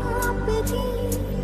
I rapidly.